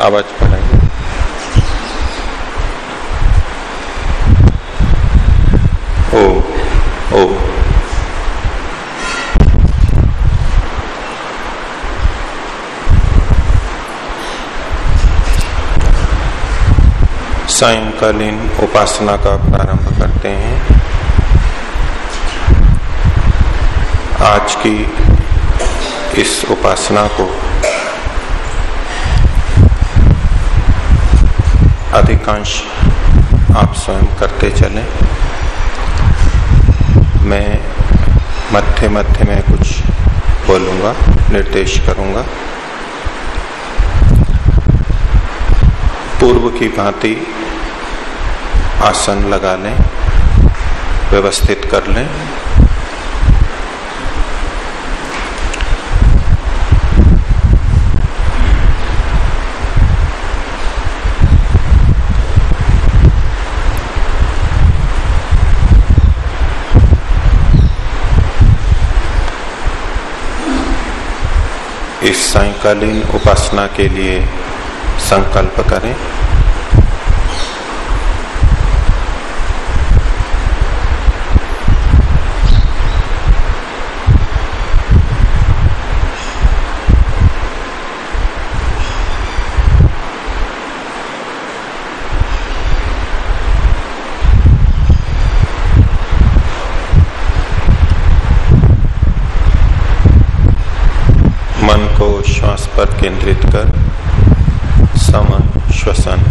आवाज़ बढ़ाइए ओ ओ। सायंकालीन उपासना का प्रारंभ करते हैं। आज की इस उपासना को अधिकांश आप स्वयं करते चले। मैं मध्य मध्य में कुछ बोलूँगा, निर्देश करूँगा। पूर्व की भांति आसन लगा लें, व्यवस्थित कर लें। इस सायकालीन उपासना के लिए संकल्प करें श्वास पर केंद्रित कर समन श्वसन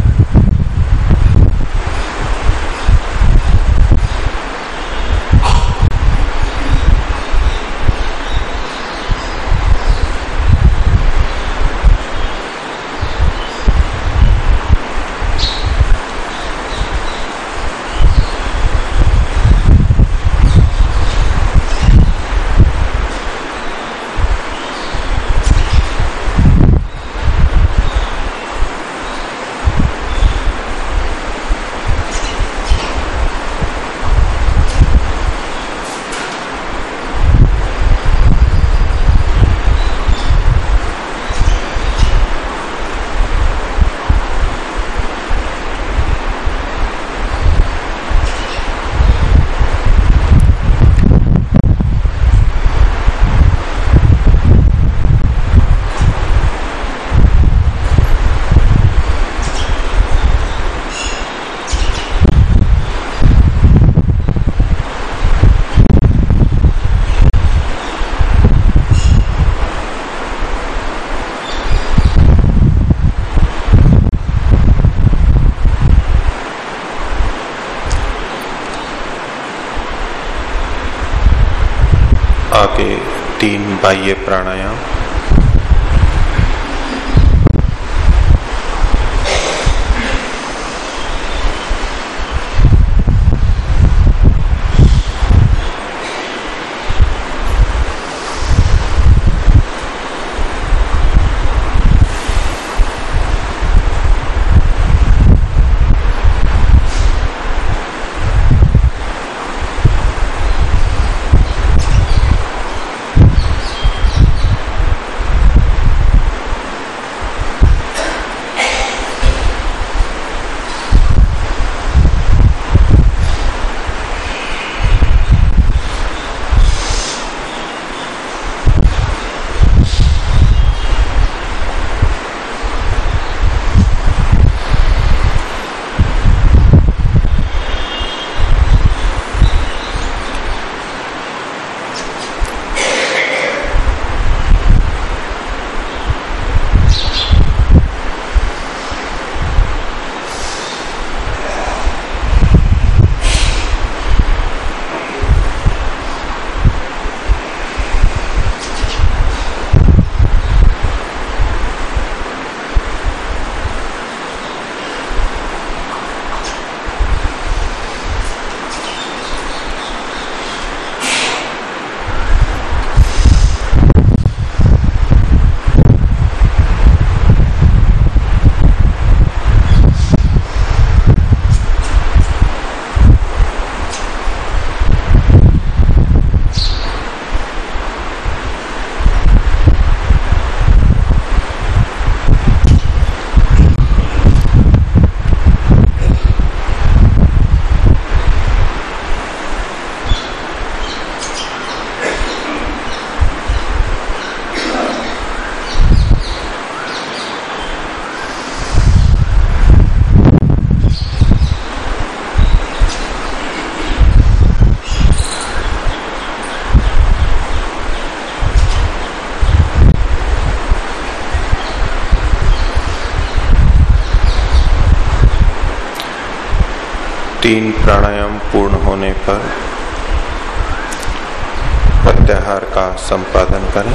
आगे बाह्य प्राणायाम। तीन प्राणायाम पूर्ण होने पर प्रत्याहार का संपादन करें।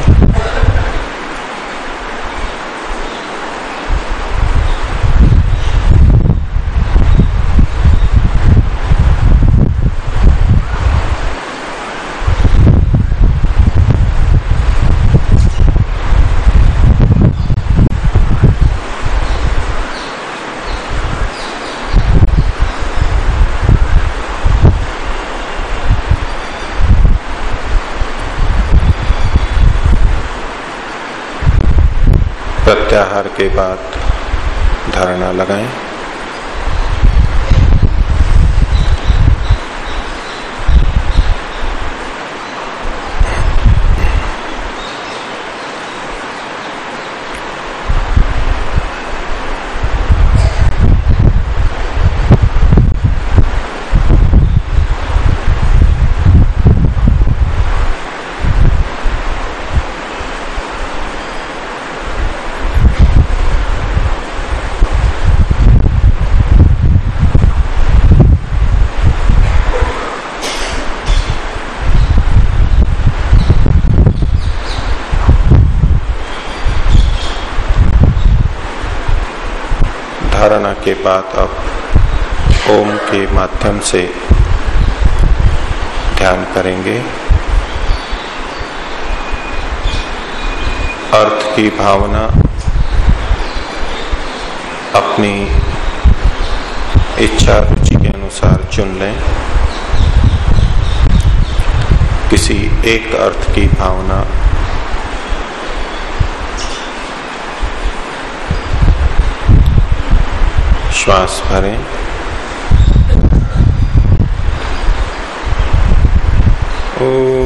प्रत्याहार के बाद धारणा लगाएँ धारणा के बाद अब ओम के माध्यम से ध्यान करेंगे। अर्थ की भावना अपनी इच्छा रुचि के अनुसार चुन लें। किसी एक अर्थ की भावना श्वास भरें ओ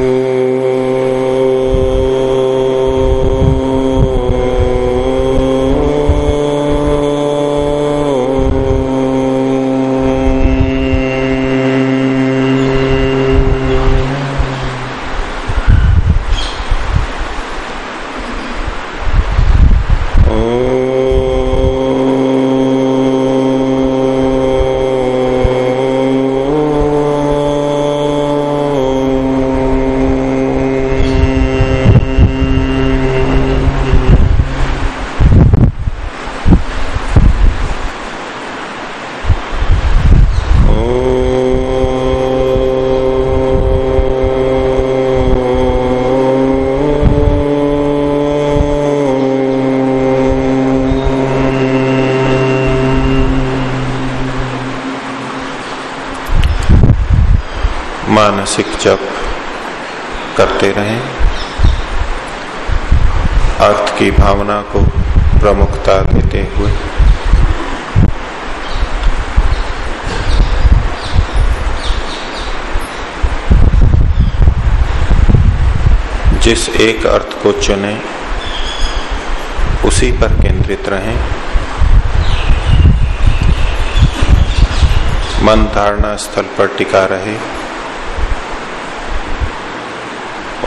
मानसिक जप करते रहें। अर्थ की भावना को प्रमुखता देते हुए। जिस एक अर्थ को चुने, उसी पर केंद्रित रहें। मन धारणा स्थल पर टिका रहे।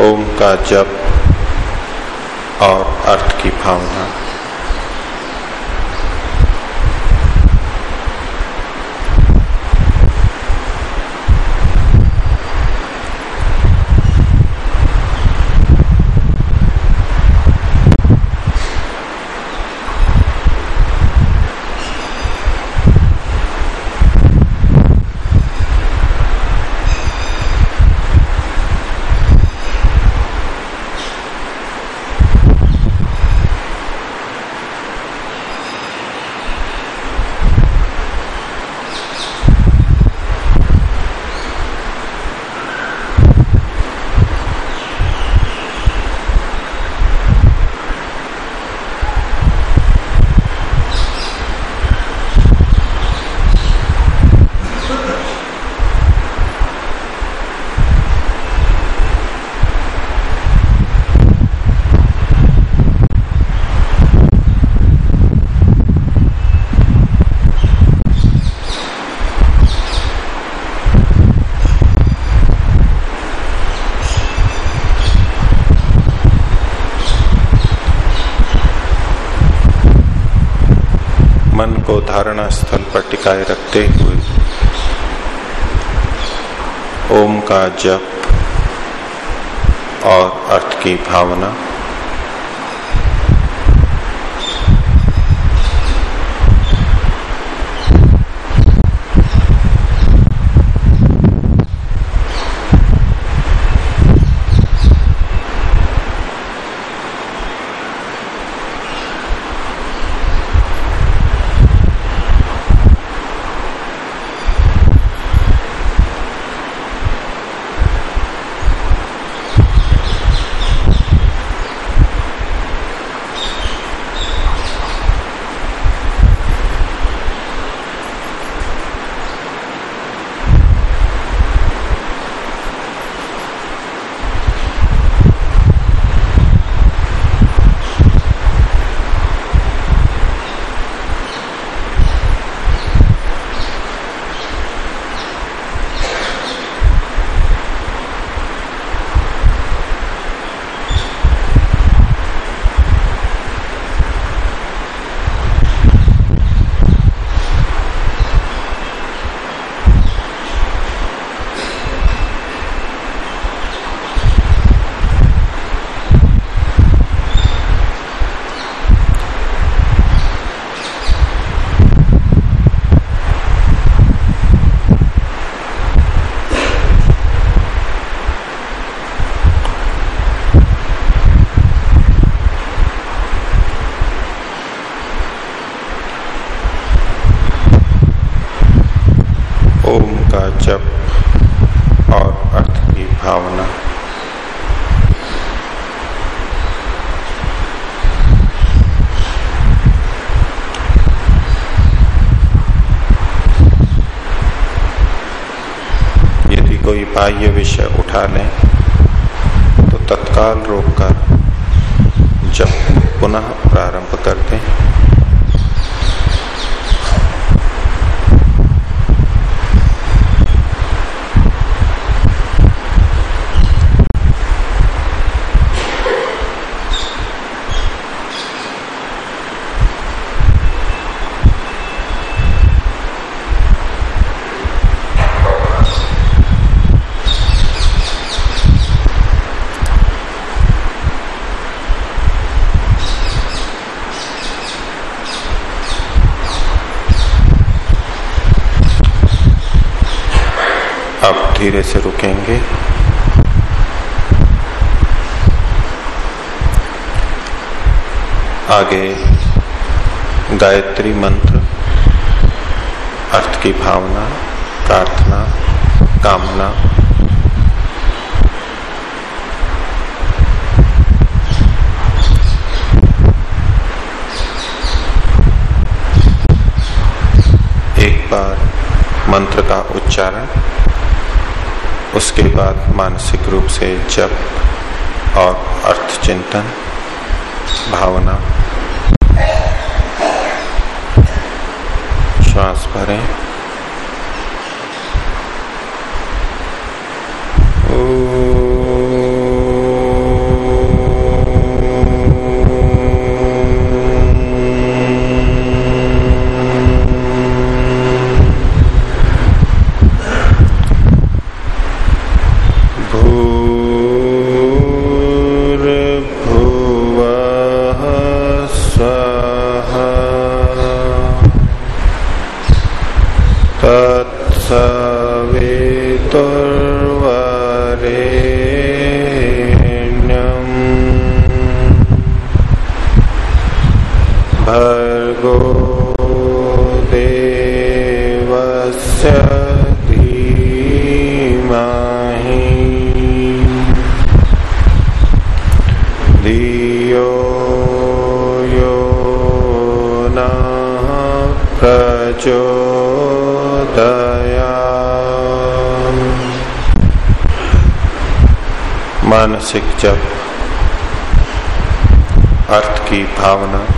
ओम का जप और अर्थ की भावना। बचाए रखते हुए। ओम का जप और अर्थ की भावना। आगे गायत्री मंत्र, अर्थ की भावना, प्रार्थना, कामना। एक बार मंत्र का उच्चारण, उसके बाद मानसिक रूप से जप और अर्थ चिंतन, भावना। श्वास मानसिक जप अर्थ की भावना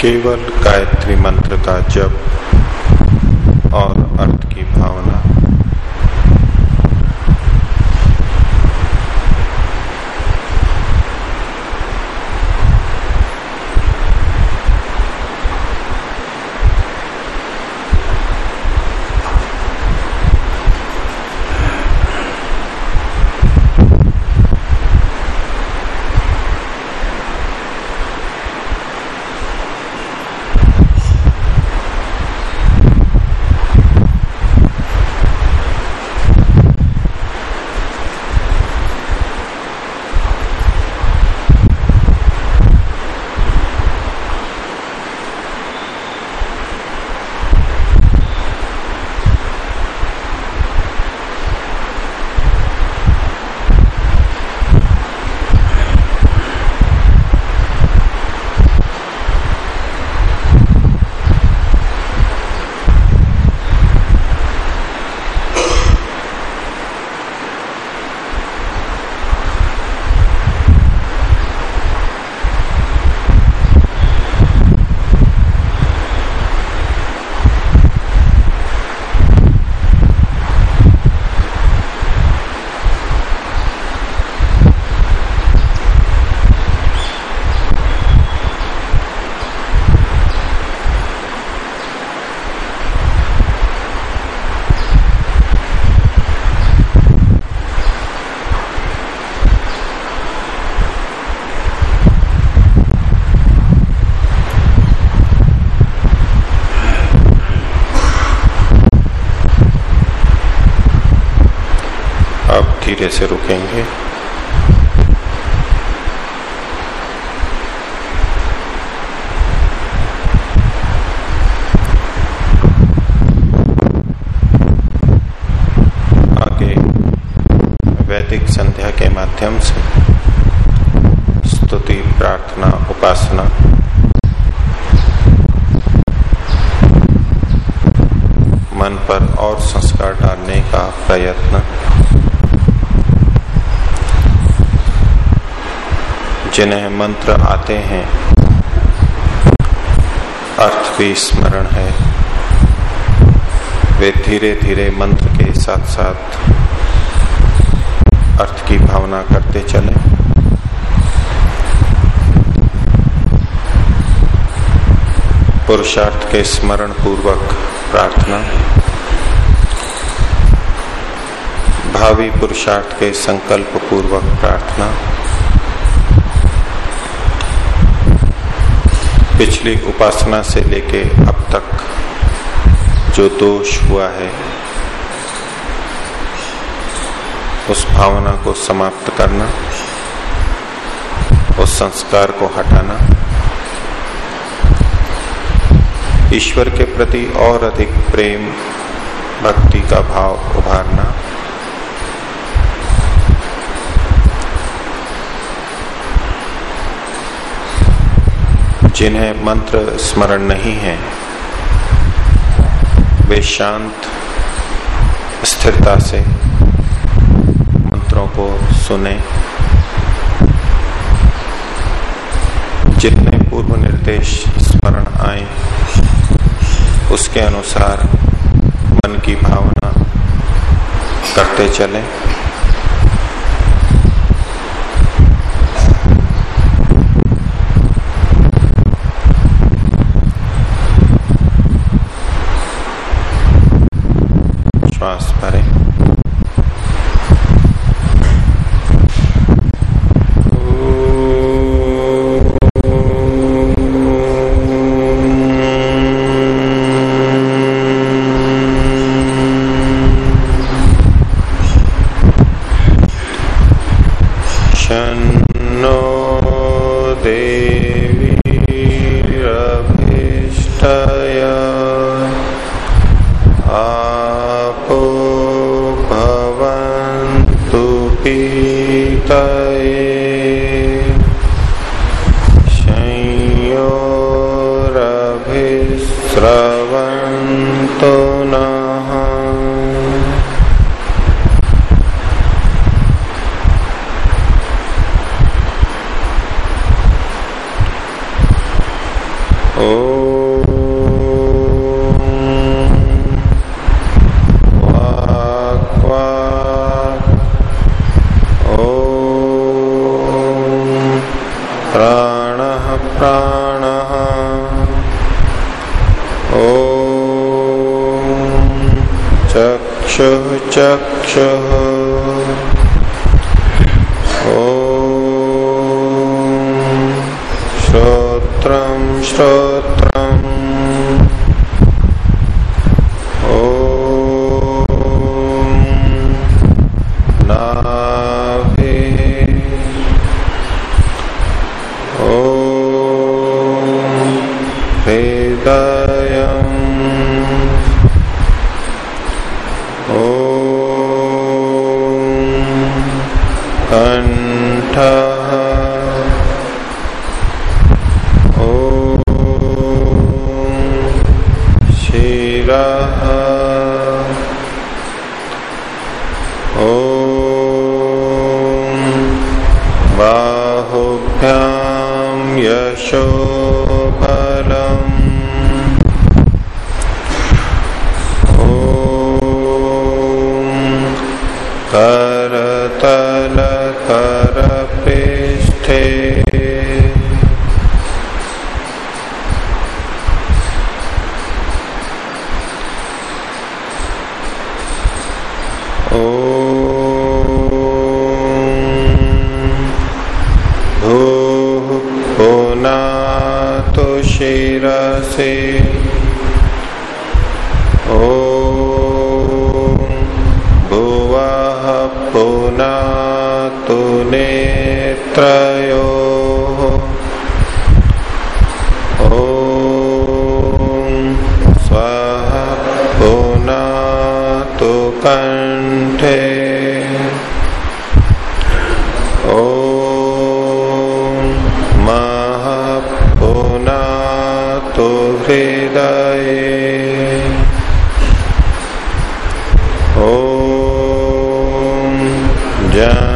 केवल गायत्री मंत्र का जप और अर्थ की भावना धीरे से रुकेंगे। आगे, वैदिक संध्या के माध्यम से स्तुति, प्रार्थना, उपासना। मन पर और संस्कार डालने का प्रयत्न। जिन्हें मंत्र आते हैं, अर्थ भी स्मरण है। वे धीरे धीरे मंत्र के साथ साथ अर्थ की भावना करते चले। पुरुषार्थ के स्मरण पूर्वक प्रार्थना। भावी पुरुषार्थ के संकल्प पूर्वक प्रार्थना। पिछली उपासना से लेके अब तक जो दोष हुआ है, उस भावना को समाप्त करना, उस संस्कार को हटाना, ईश्वर के प्रति और अधिक प्रेम, भक्ति का भाव उभारना। जिन्हें मंत्र स्मरण नहीं है, वे शांत, स्थिरता से मंत्रों को सुने। जितने पूर्व निर्देश स्मरण आए, उसके अनुसार मन की भावना करते चलें। Yeah.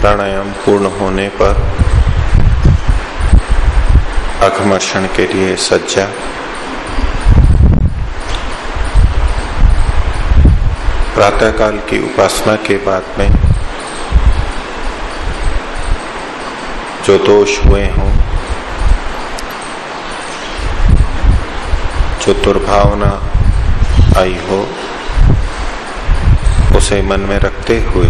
प्राणायाम पूर्ण होने पर अघमर्षण के लिए सज्जा। प्रातःकाल की उपासना के बाद में जो दोष हुए हों, जो दुर्भावना आई हो, उसे मन में रखते हुए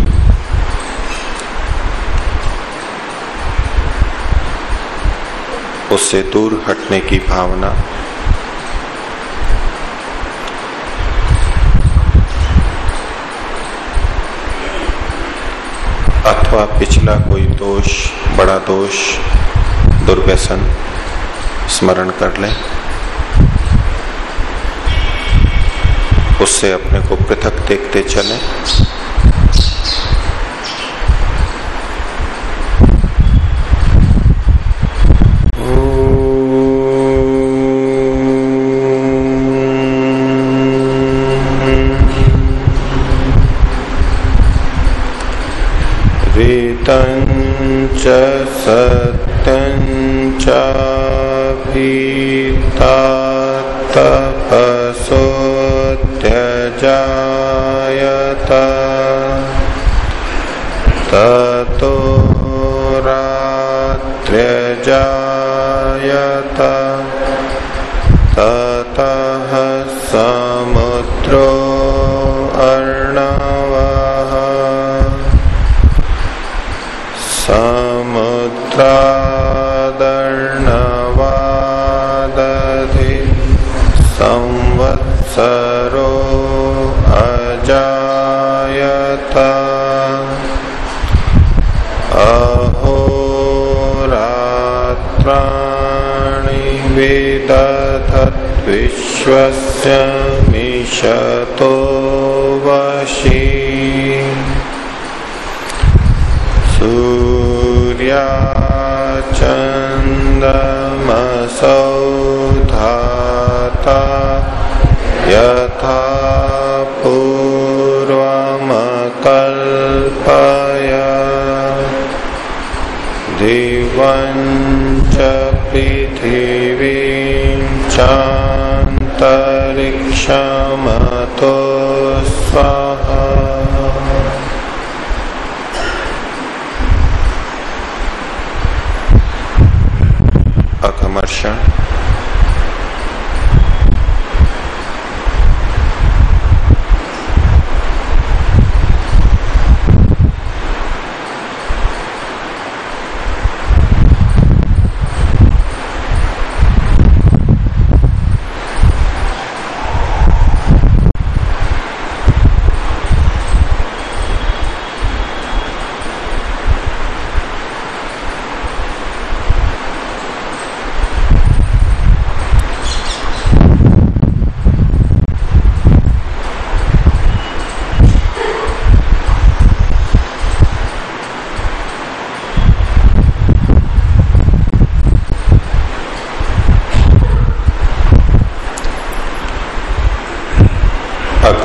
उससे दूर हटने की भावना। अथवा पिछला कोई दोष, बड़ा दोष, दुर्व्यसन, स्मरण कर लें। उससे अपने को पृथक देखते चलें। च भीता तपसोऽत्यजायत ततो ततः समुद्रो विदधद्विश्वस्य मिषतो वशी। चान्तरिक्षमतो स्वाहा अघमर्षण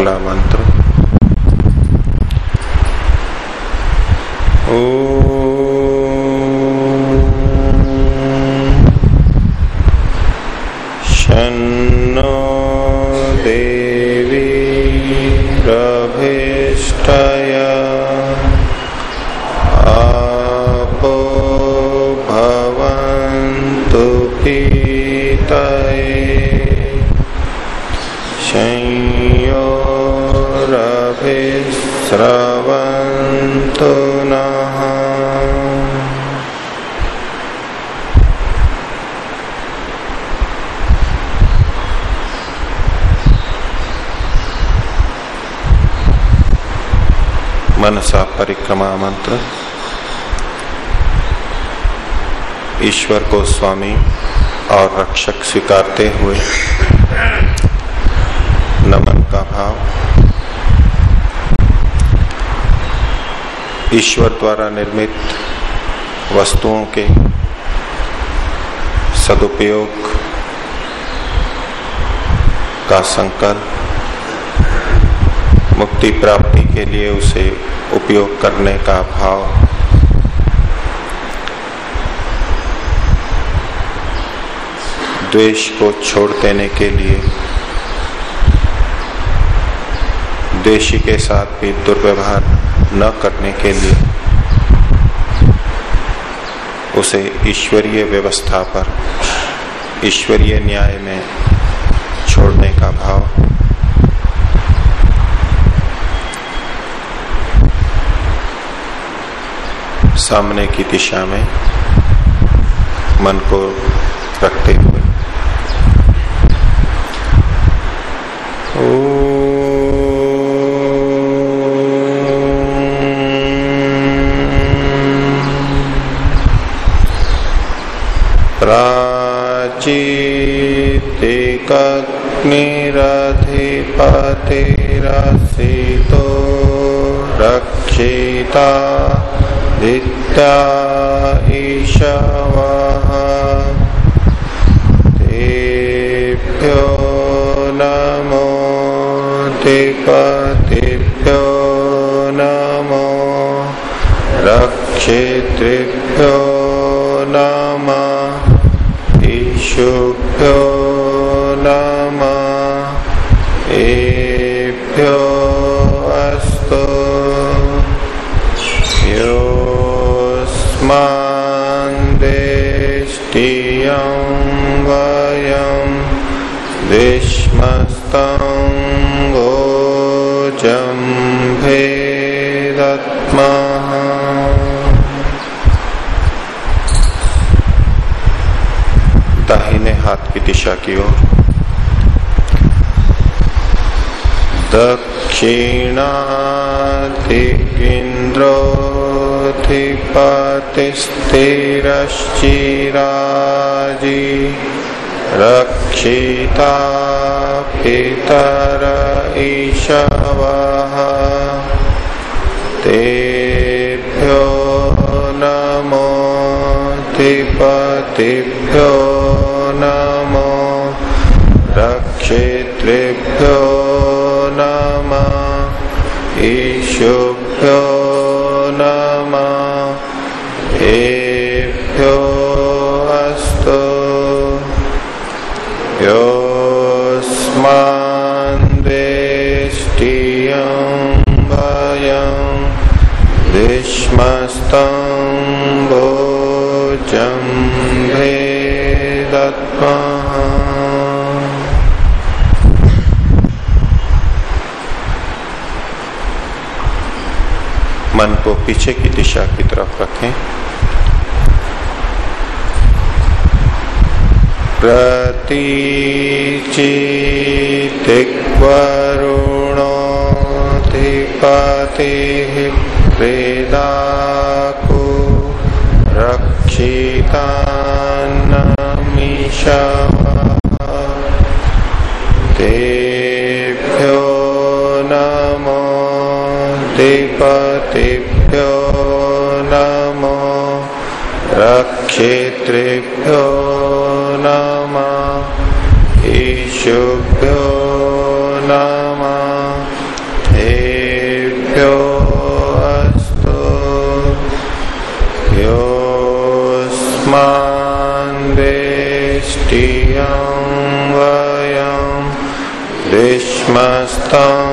अगला मंत्र शन्नो देवी रभिष्टय आपो भवन्तु पीतये संयोरभिस्रवन्तु नः मनसा परिक्रमा मंत्र ईश्वर को स्वामी और रक्षक स्वीकारते हुए नमन का भाव। ईश्वर द्वारा निर्मित वस्तुओं के सदुपयोग का संकल्प, मुक्ति प्राप्ति के लिए उसे उपयोग करने का भाव द्वेष को छोड़ देने के लिए। देशी के साथ भी दुर्व्यवहार न करने के लिए। उसे ईश्वरीय व्यवस्था पर, ईश्वरीय न्याय में छोड़ने का भाव। सामने की दिशा में मन को रखते हुए प्राचीतिकग्निरधिपतिरसितो रक्षिता विद्या ईशवः। तेभ्यो नमोतिपतिभ्यो दिशा की ओर दक्षिणाधिकिन्द्रोऽधिपतिस्थिरश्चिराजी रक्षिता पितर ईशवः तेभ्यो नमो ईशुभ्यो पीछे की दिशा की तरफ़ रखें। प्रतीचिदिग्वरुणोऽधिपतिः प्रेदाको रक्षितान्नमिषवः रक्षितृभ्यो नम। ईशुभ्यो नम। हेभ्यो अस्तु। योऽस्मान्देष्टियं वयं विश्मस्तं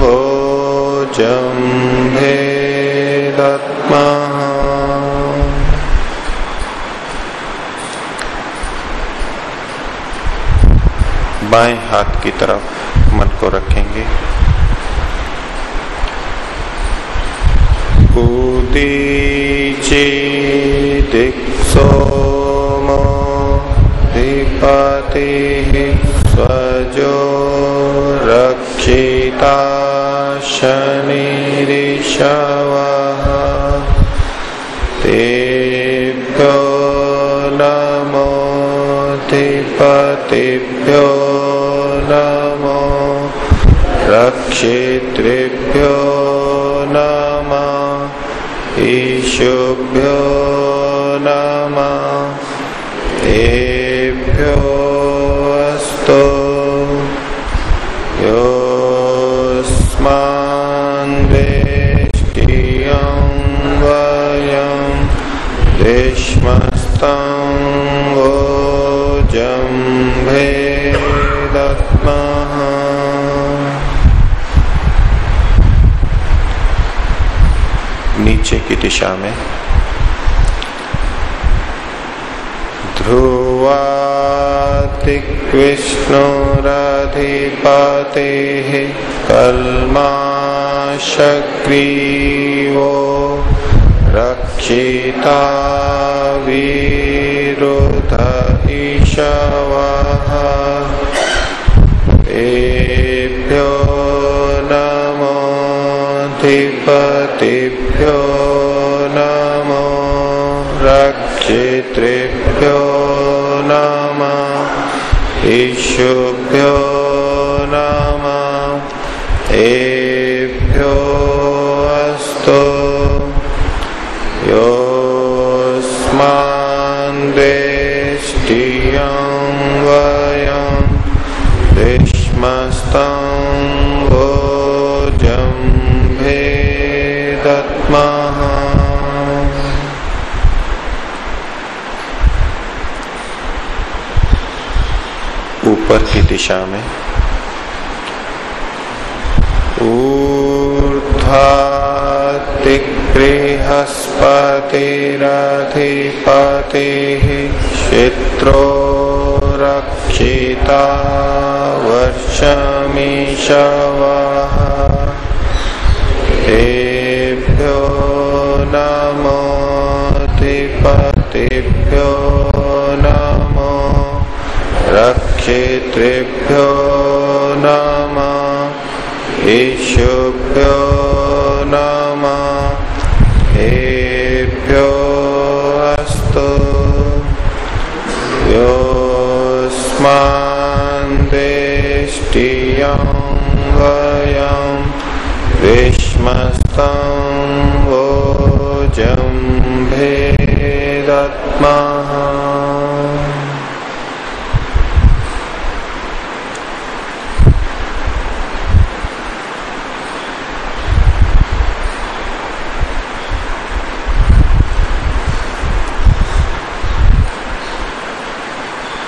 भोजं बाएँ हाथ की तरफ़ मन को रखेंगे। उदीची दिक्सोमो स्वजो रक्षिता शनिरिषवः तेभ्यो नमो रक्षितृभ्यो नम ईशुभ्यो नम तेभ्यो की दिशा में। ध्रुवातिकृष्णोरधिपते कल्माशग्रीवो रक्षिता विरुध ईशवः। तेभ्यो नमोऽधिपतिभ्यो रक्षितृभ्यो नम ईशुभ्यो नम। ऊपर की दिशा में। ऊर्ध्वातिगृहस्पतिरधिपति क्षेत्रो रक्षिता वर्षमीशवः रक्षितृभ्यो नम ईशुभ्यो नम एभ्यो अस्तु योऽस्मान्देष्टियं वयं विष्मस्तं भोजं भेदत्मः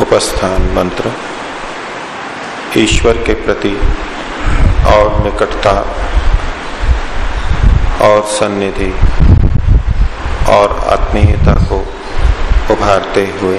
उपस्थान मंत्र ईश्वर के प्रति और निकटता और सन्निधि और आत्मीयता को उभारते हुए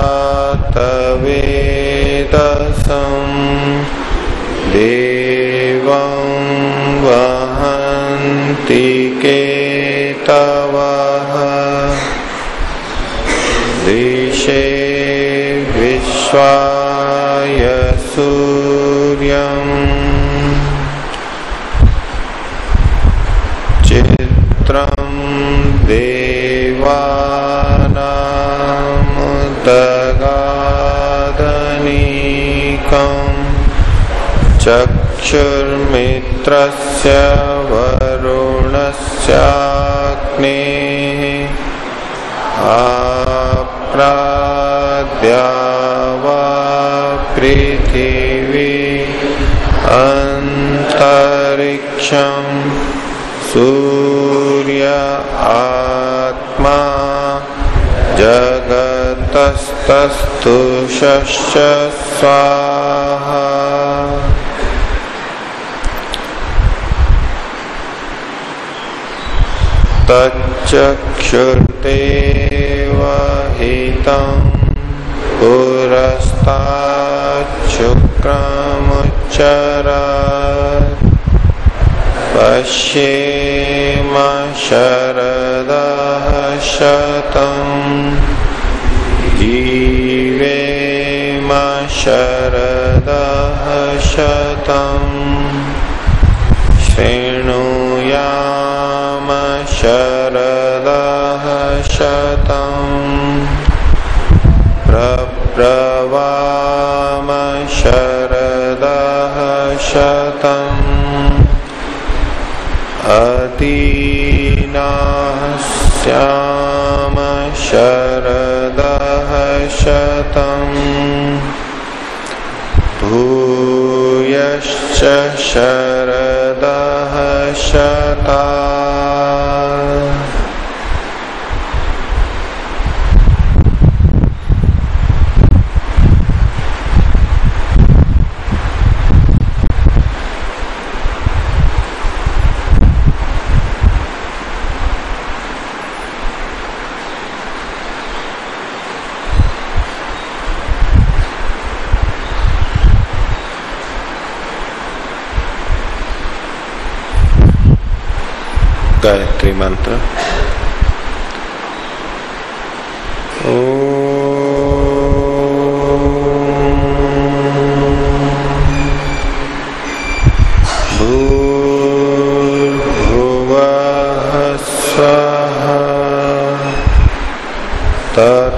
विश्वाय सूर्यम्। चित्रं देवानामुदगादनीकम्। चक्षुर्मित्रस्य वरुणस्याग्नेः। आप्राद्या अन्तरिक्षम् सूर्य आत्मा जगतस्तस्तु स्वाहा। तच्चक्षुर्देवहितं पुरस्ताच्छुक्रमुच्चरत्। पश्येम शरदः शतम् जीवेम शरदः शतम् शृणुयाम शरदः शतम् प्रब्रवाम शरदः शतम् अतीनास्याम शरद शतम् भूयश्च शरदः शता गायत्री मंत्र भूर्भुव स्वः तत्सवितुर्वरेण्यम्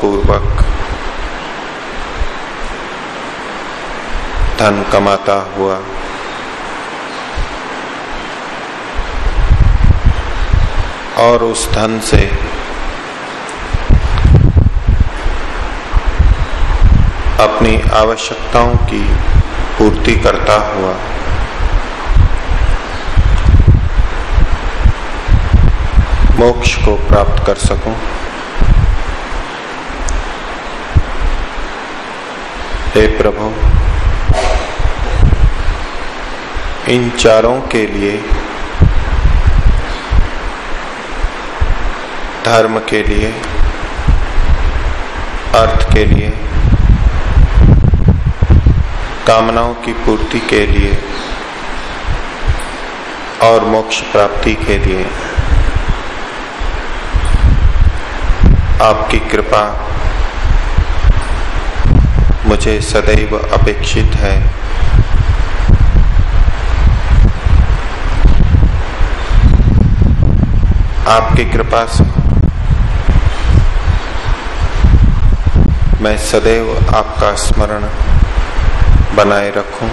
पूर्वक धन कमाता हुआ और उस धन से अपनी आवश्यकताओं की पूर्ति करता हुआ मोक्ष को प्राप्त कर सकूँ हे प्रभु, इन चारों के लिए, धर्म के लिए, अर्थ के लिए, कामनाओं की पूर्ति के लिए, और मोक्ष प्राप्ति के लिए, आपकी कृपा मुझे सदैव अपेक्षित है। आपकी कृपा से मैं सदैव आपका स्मरण बनाए रखूँ।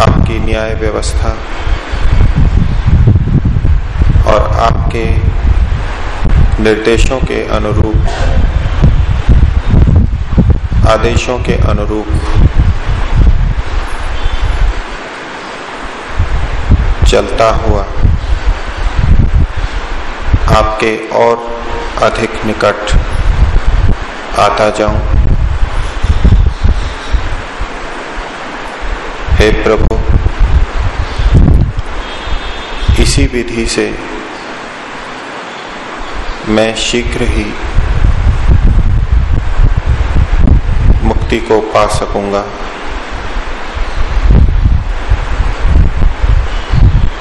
आपकी न्याय व्यवस्था और आपके निर्देशों के अनुरूप आदेशों के अनुरूप। चलता हुआ आपके और अधिक निकट आता जाऊँ। हे प्रभु, इसी विधि से मैं शीघ्र ही मुक्ति को पा सकूँगा।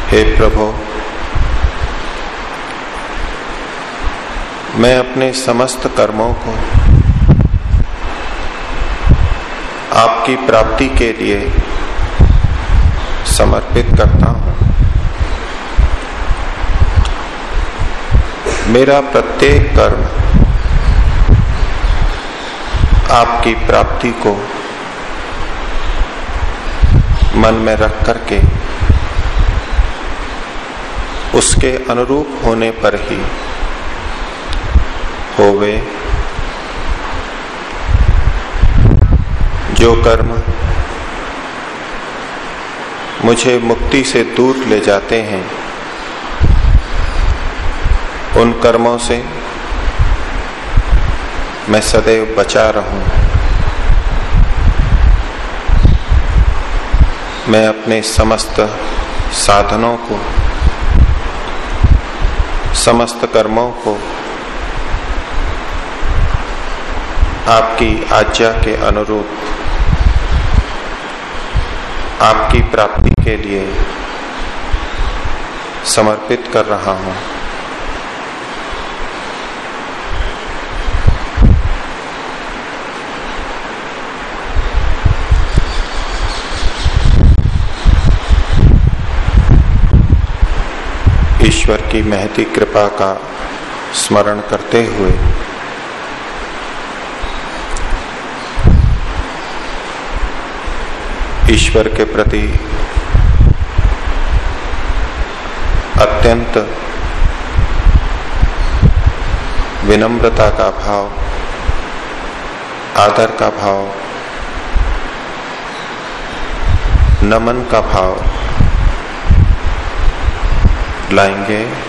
हे प्रभु, मैं अपने समस्त कर्मों को आपकी प्राप्ति के लिए समर्पित करता हूँ। मेरा प्रत्येक कर्म आपकी प्राप्ति को मन में रख करके उसके अनुरूप होने पर ही होवे जो कर्म मुझे मुक्ति से दूर ले जाते हैं, उन कर्मों से मैं सदैव बचा रहूँ। मैं अपने समस्त साधनों को, समस्त कर्मों को आपकी आज्ञा के अनुरूप, आपकी प्राप्ति के लिए समर्पित कर रहा हूँ। ईश्वर की महती कृपा का स्मरण करते हुए। ईश्वर के प्रति अत्यंत विनम्रता का भाव, आदर का भाव, नमन का भाव लाएँगे।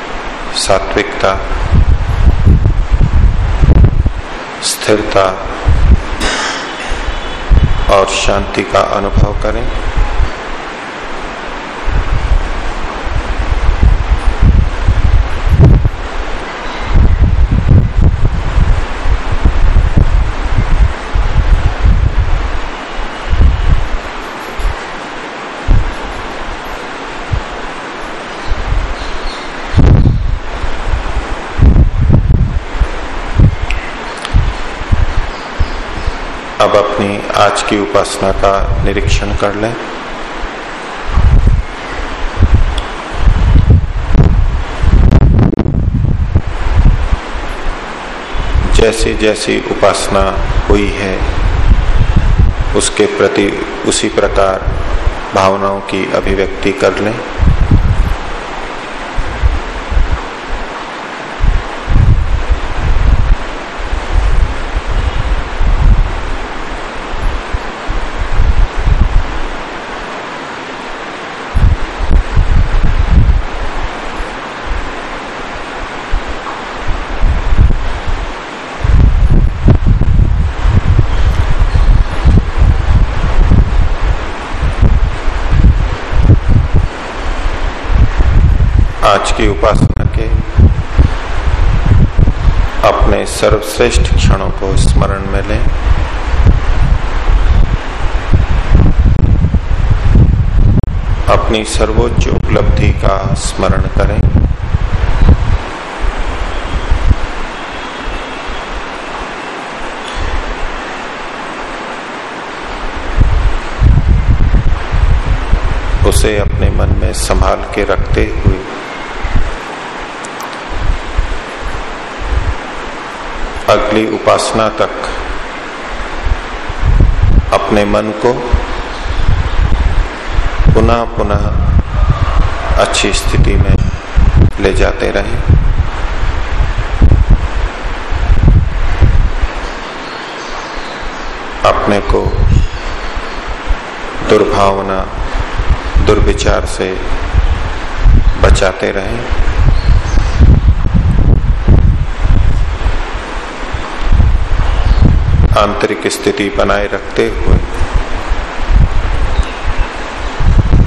सात्विकता स्थिरता और शांति का अनुभव करें। अब अपनी आज की उपासना का निरीक्षण कर लें। जैसी जैसी उपासना हुई है, उसके प्रति उसी प्रकार भावनाओं की अभिव्यक्ति कर लें। की उपासना के अपने सर्वश्रेष्ठ क्षणों को स्मरण में लें। अपनी सर्वोच्च उपलब्धि का स्मरण करें। उसे अपने मन में संभाल के रखते हुए अगली उपासना तक अपने मन को पुनः पुनः अच्छी स्थिति में ले जाते रहें। अपने को दुर्भावना, दुर्विचार से बचाते रहें। आंतरिक स्थिति बनाए रखते हुए,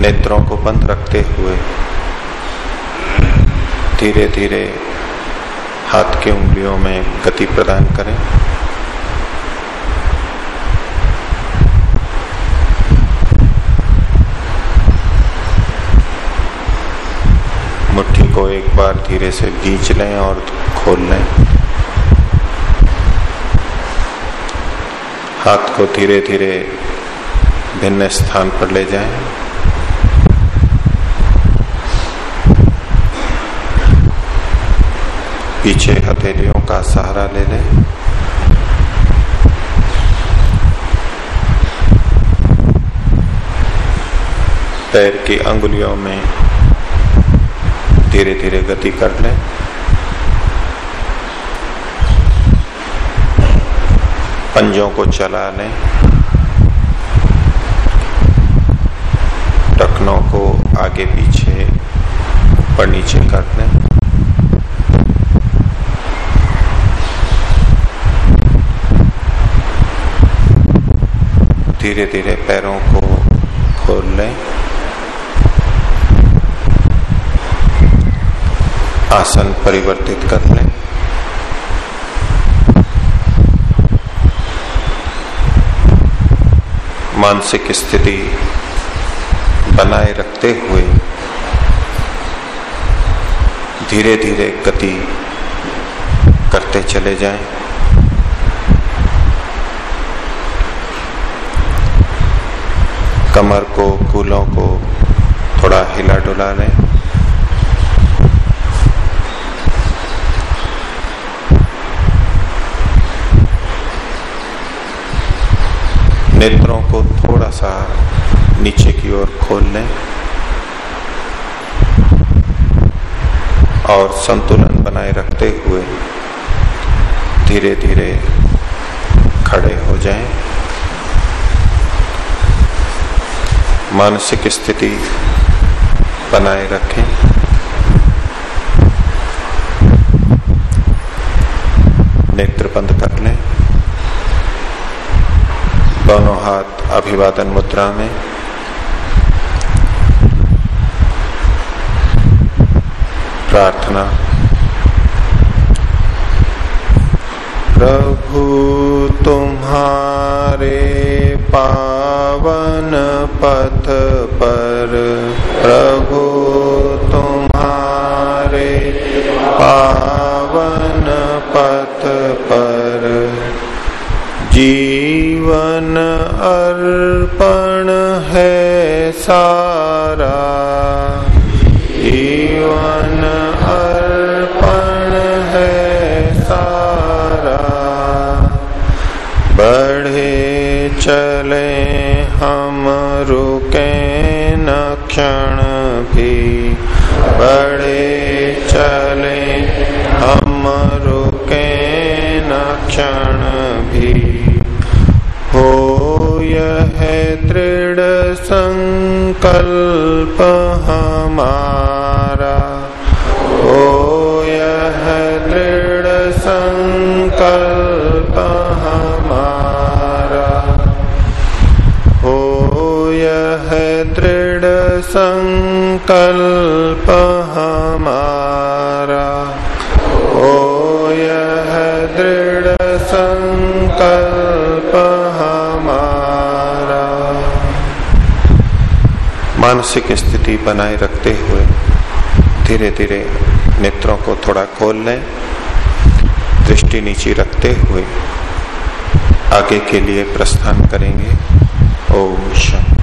नेत्रों को बंद रखते हुए धीरे धीरे हाथ की उंगलियों में गति प्रदान करें। मुट्ठी को एक बार धीरे से खींच लें और खोल लें। हाथ को धीरे धीरे भिन्न स्थान पर ले जाएँ। पीछे हथेलियों का सहारा ले लें पैर की अंगुलियों में धीरे धीरे गति कर लें पंजों को चला लें। टखनों को आगे पीछे, ऊपर नीचे कर लें धीरे धीरे पैरों को खोल लें। आसन परिवर्तित कर लें। मानसिक स्थिति बनाए रखते हुए धीरे धीरे गति करते चले जाएँ। कमर को, कूलों को थोड़ा हिला डुला लें। नेत्रों को थोड़ा सा नीचे की ओर खोल लें और संतुलन बनाए रखते हुए धीरे धीरे खड़े हो जाएँ। मानसिक स्थिति बनाए रखें नेत्र बंद कर लें दोनों हाथ अभिवादन मुद्रा में। प्रार्थना। प्रभु तुम्हारे पावन पथ पर, प्रभु तुम्हारे पावन पथ पर जीवन अर्पण है सारा। जीवन अर्पण है सारा। बढ़े चले हम, रुके न क्षण भी। बढ़े चले हम, रुके न क्षण दृढ़ संकल्प हमारा ओ यह दृढ़ संकल्प हमारा ओ यह दृढ़ संकल्प मानसिक स्थिति बनाए रखते हुए धीरे धीरे नेत्रों को थोड़ा खोल लें, दृष्टि नीचे रखते हुए आगे के लिए प्रस्थान करेंगे। ओम शांति